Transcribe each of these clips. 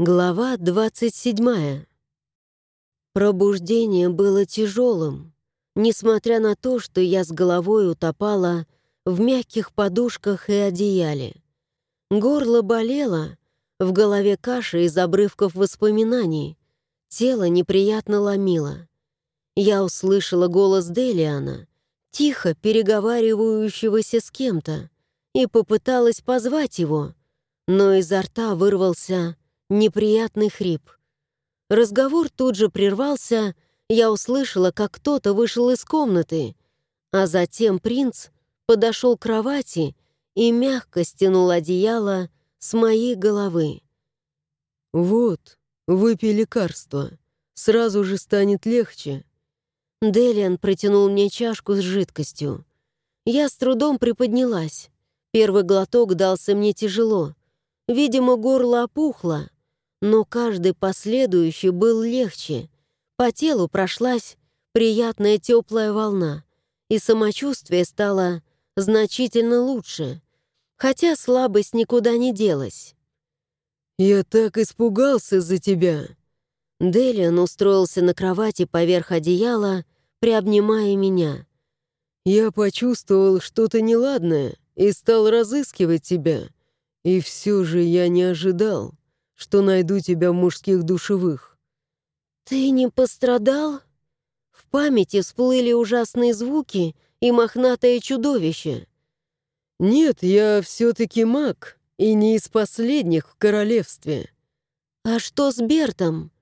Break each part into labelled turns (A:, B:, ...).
A: Глава 27. Пробуждение было тяжелым, несмотря на то, что я с головой утопала в мягких подушках и одеяле. Горло болело, в голове каша из обрывков воспоминаний, тело неприятно ломило. Я услышала голос Делиана, тихо переговаривающегося с кем-то, и попыталась позвать его, но изо рта вырвался неприятный хрип. Разговор тут же прервался, я услышала, как кто-то вышел из комнаты, а затем принц подошел к кровати и мягко стянул одеяло с моей головы.
B: «Вот, выпей лекарство, сразу же станет легче».
A: Делиан протянул мне чашку с жидкостью. Я с трудом приподнялась. Первый глоток дался мне тяжело. Видимо, горло опухло, но каждый последующий был легче. По телу прошлась приятная теплая волна, и самочувствие стало значительно лучше, хотя слабость никуда не делась.
B: «Я так испугался за тебя!»
A: Делиан устроился на кровати поверх одеяла, приобнимая меня.
B: «Я почувствовал что-то неладное и стал разыскивать тебя. И все же я не ожидал что найду тебя в мужских душевых».
A: «Ты не пострадал?» В памяти всплыли ужасные звуки и мохнатое чудовище.
B: «Нет, я все-таки маг, и не из последних в королевстве».
A: «А что с Бертом?»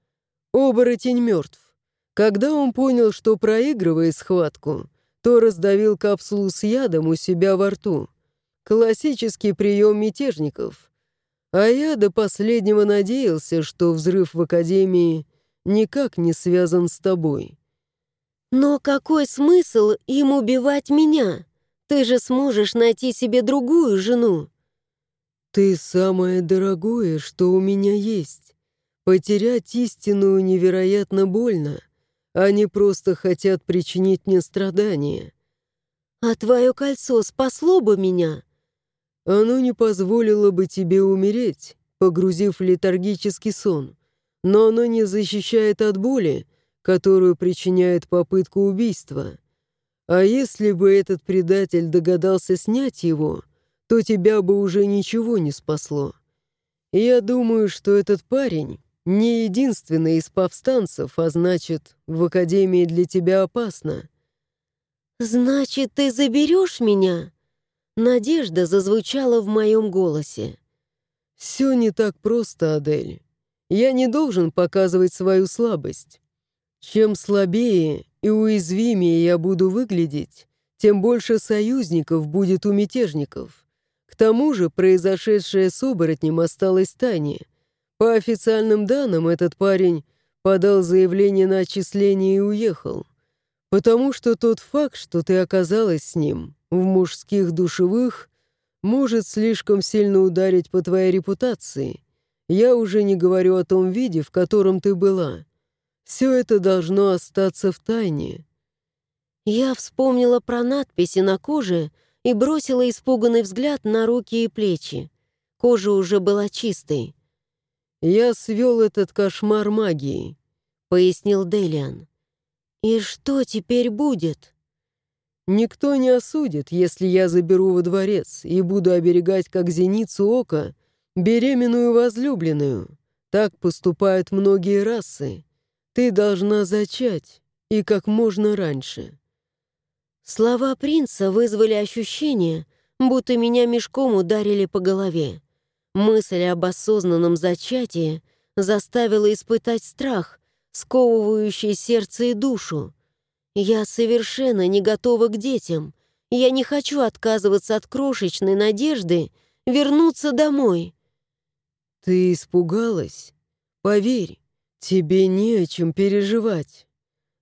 B: «Оборотень мертв. Когда он понял, что проигрывает схватку, то раздавил капсулу с ядом у себя во рту. Классический прием мятежников. А я до последнего надеялся, что взрыв в Академии никак не связан с тобой.
A: Но какой смысл им убивать меня? Ты же сможешь найти себе другую жену.
B: Ты самое дорогое, что у меня есть. Потерять истинную невероятно больно. Они просто хотят причинить мне страдания.
A: А твое кольцо спасло бы меня?
B: Оно не позволило бы тебе умереть, погрузив в летаргический сон, но оно не защищает от боли, которую причиняет попытка убийства. А если бы этот предатель догадался снять его, то тебя бы уже ничего не спасло. я думаю, что этот парень не единственный из повстанцев, а значит, в Академии для тебя опасно.
A: «Значит, ты заберешь меня?» Надежда зазвучала в моем голосе.
B: «Все не так просто, Адель. Я не должен показывать свою слабость. Чем слабее и уязвимее я буду выглядеть, тем больше союзников будет у мятежников. К тому же произошедшее с оборотнем осталось тайне. По официальным данным, этот парень подал заявление на отчисление и уехал. Потому что тот факт, что ты оказалась с ним, в мужских душевых может слишком сильно ударить по твоей репутации. Я уже не говорю о том виде, в котором ты была. Все это должно остаться в тайне».
A: Я вспомнила про надписи на коже и бросила испуганный взгляд на руки и плечи. Кожа уже была чистой.
B: «Я свел этот кошмар магией», — пояснил Делиан.
A: «И что теперь будет?»
B: Никто не осудит, если я заберу во дворец и буду оберегать как зеницу ока беременную возлюбленную. Так поступают многие расы. Ты должна зачать, и как можно раньше».
A: Слова принца вызвали ощущение, будто меня мешком ударили по голове. Мысль об осознанном зачатии заставила испытать страх, сковывающий сердце и душу. Я совершенно не готова к детям. Я не хочу отказываться от крошечной надежды вернуться домой.
B: Ты испугалась? Поверь, тебе не о чем переживать.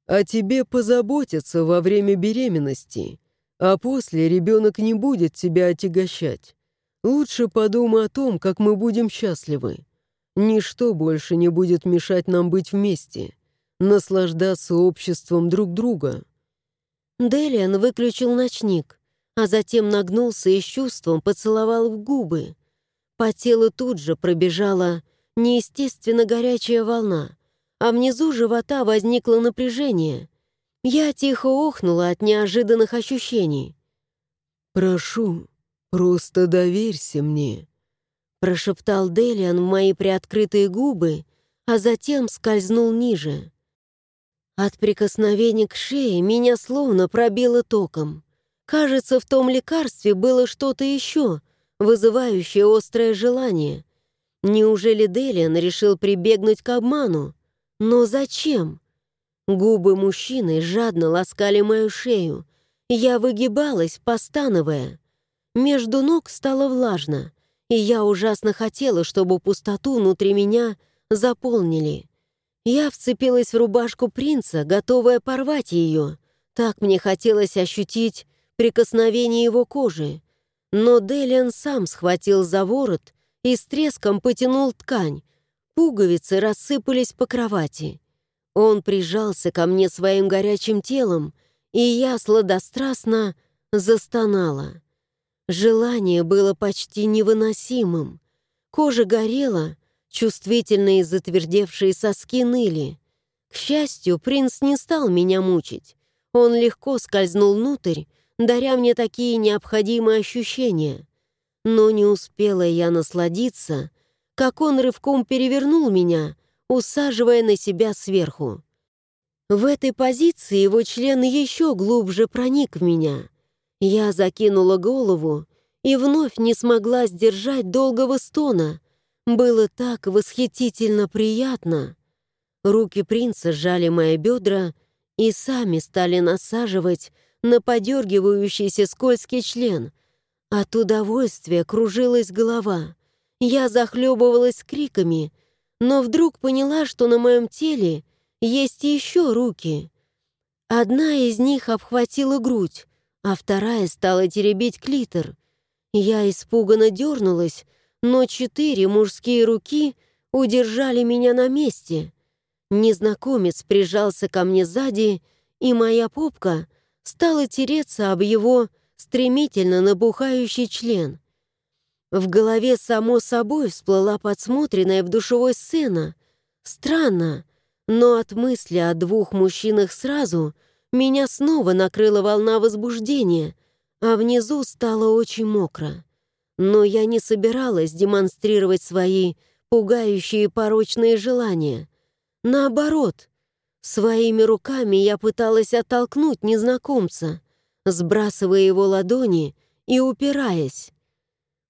B: О тебе позаботятся во время беременности, а после ребенок не будет тебя отягощать. Лучше подумай о том, как мы будем счастливы. Ничто больше не будет мешать нам быть вместе наслаждаться обществом друг друга.
A: Делиан выключил ночник, а затем нагнулся и с чувством поцеловал в губы. По телу тут же пробежала неестественно горячая волна, а внизу живота возникло напряжение. Я тихо охнула от неожиданных ощущений.
B: «Прошу, просто доверься мне», — прошептал
A: Делиан в мои приоткрытые губы, а затем скользнул ниже. От прикосновения к шее меня словно пробило током. Кажется, в том лекарстве было что-то еще, вызывающее острое желание. Неужели Делиан решил прибегнуть к обману? Но зачем? Губы мужчины жадно ласкали мою шею. Я выгибалась, постановая. Между ног стало влажно, и я ужасно хотела, чтобы пустоту внутри меня заполнили. Я вцепилась в рубашку принца, готовая порвать ее. Так мне хотелось ощутить прикосновение его кожи. Но Делиан сам схватил за ворот и с треском потянул ткань. Пуговицы рассыпались по кровати. Он прижался ко мне своим горячим телом, и я сладострастно застонала. Желание было почти невыносимым. Кожа горела, Чувствительные затвердевшие соски ныли. К счастью, принц не стал меня мучить. Он легко скользнул внутрь, даря мне такие необходимые ощущения. Но не успела я насладиться, как он рывком перевернул меня, усаживая на себя сверху. В этой позиции его член еще глубже проник в меня. Я закинула голову и вновь не смогла сдержать долгого стона, было так восхитительно приятно. Руки принца сжали мои бедра и сами стали насаживать на подергивающийся скользкий член. От удовольствия кружилась голова. Я захлебывалась криками, но вдруг поняла, что на моем теле есть еще руки. Одна из них обхватила грудь, а вторая стала теребить клитор. Я испуганно дернулась, но четыре мужские руки удержали меня на месте. Незнакомец прижался ко мне сзади, и моя попка стала тереться об его стремительно набухающий член. В голове само собой всплыла подсмотренная в душевой сцена. Странно, но от мысли о двух мужчинах сразу меня снова накрыла волна возбуждения, а внизу стало очень мокро. Но я не собиралась демонстрировать свои пугающие порочные желания. Наоборот, своими руками я пыталась оттолкнуть незнакомца, сбрасывая его ладони и упираясь.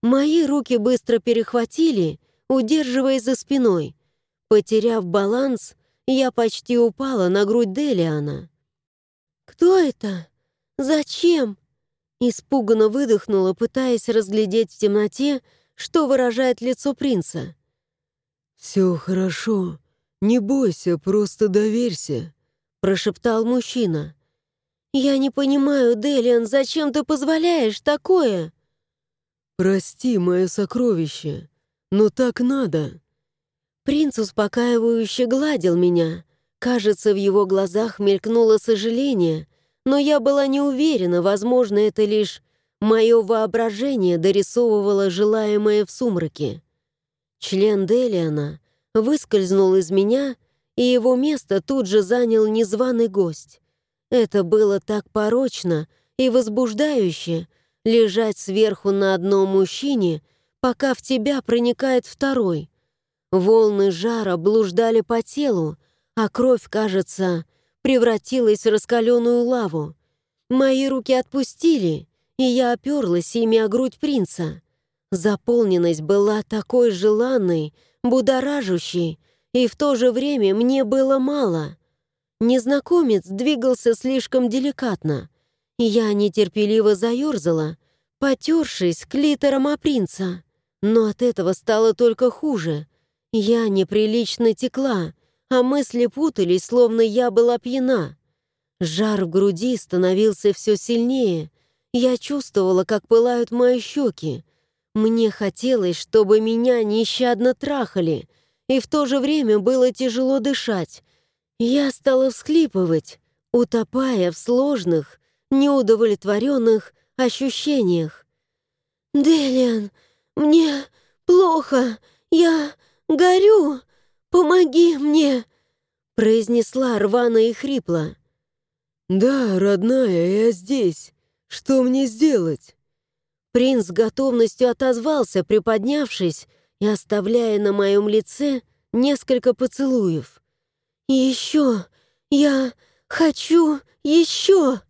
A: Мои руки быстро перехватили, удерживая за спиной. Потеряв баланс, я почти упала на грудь Делиана. «Кто это? Зачем?» Испуганно выдохнула, пытаясь разглядеть в темноте, что выражает лицо принца.
B: «Все хорошо. Не бойся, просто доверься», — прошептал мужчина.
A: «Я не понимаю, Делиан, зачем ты позволяешь такое?»
B: «Прости, мое сокровище, но так надо».
A: Принц успокаивающе гладил меня. Кажется, в его глазах мелькнуло сожаление, но я была не уверена, возможно, это лишь мое воображение дорисовывало желаемое в сумраке. Член Делиана выскользнул из меня, и его место тут же занял незваный гость. Это было так порочно и возбуждающе лежать сверху на одном мужчине, пока в тебя проникает второй. Волны жара блуждали по телу, а кровь, кажется, превратилась в раскаленную лаву. Мои руки отпустили, и я оперлась ими о грудь принца. Заполненность была такой желанной, будоражущей, и в то же время мне было мало. Незнакомец двигался слишком деликатно. Я нетерпеливо заерзала, потершись клитором о принца. Но от этого стало только хуже. Я неприлично текла, а мысли путались, словно я была пьяна. Жар в груди становился все сильнее. Я чувствовала, как пылают мои щеки. Мне хотелось, чтобы меня нещадно трахали, и в то же время было тяжело дышать. Я стала всхлипывать, утопая в сложных, неудовлетворенных ощущениях. «Делиан, мне плохо, я горю! Помоги мне!» произнесла рвано и хрипло.
B: «Да, родная, я здесь. Что мне сделать?»
A: Принц с готовностью отозвался, приподнявшись и оставляя на моем лице несколько поцелуев. «Еще! Я хочу еще!»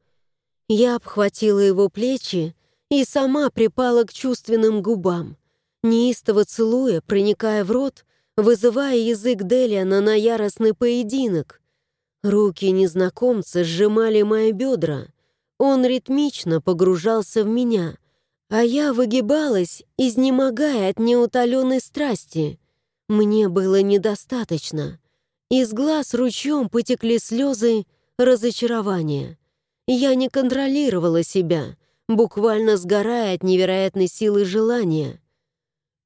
A: Я обхватила его плечи и сама припала к чувственным губам, неистово целуя, проникая в рот, вызывая язык Делиана на яростный поединок. Руки незнакомца сжимали мои бедра. Он ритмично погружался в меня, а я выгибалась, изнемогая от неутоленной страсти. Мне было недостаточно. Из глаз ручьем потекли слезы разочарования. Я не контролировала себя, буквально сгорая от невероятной силы желания.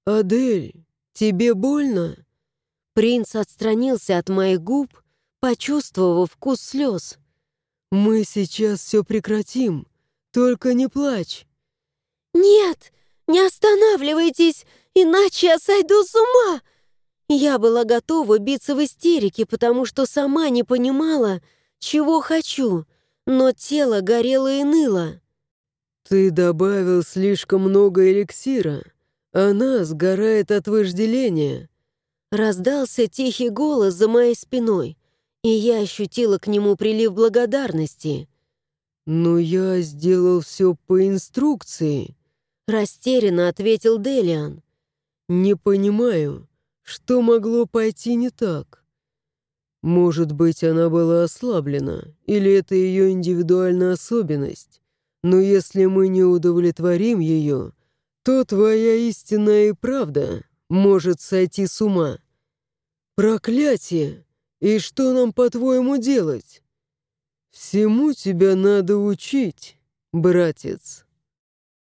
B: «Адель, тебе больно?»
A: Принц отстранился от моих губ, почувствовав вкус слез.
B: «Мы сейчас все прекратим, только не плачь».
A: «Нет, не останавливайтесь, иначе я сойду с ума!» Я была готова биться в истерике, потому что сама не понимала, чего хочу, но тело горело и ныло.
B: «Ты добавил слишком много эликсира. Она сгорает от вожделения».
A: Раздался тихий голос за моей спиной, и я ощутила к нему прилив благодарности.
B: «Но я сделал все по инструкции», —
A: растерянно ответил Делиан.
B: «Не понимаю, что могло пойти не так? Может быть, она была ослаблена, или это ее индивидуальная особенность? Но если мы не удовлетворим ее, то твоя истинная и правда может сойти с ума. Проклятие! И что нам, по-твоему, делать? Всему тебя надо учить, братец.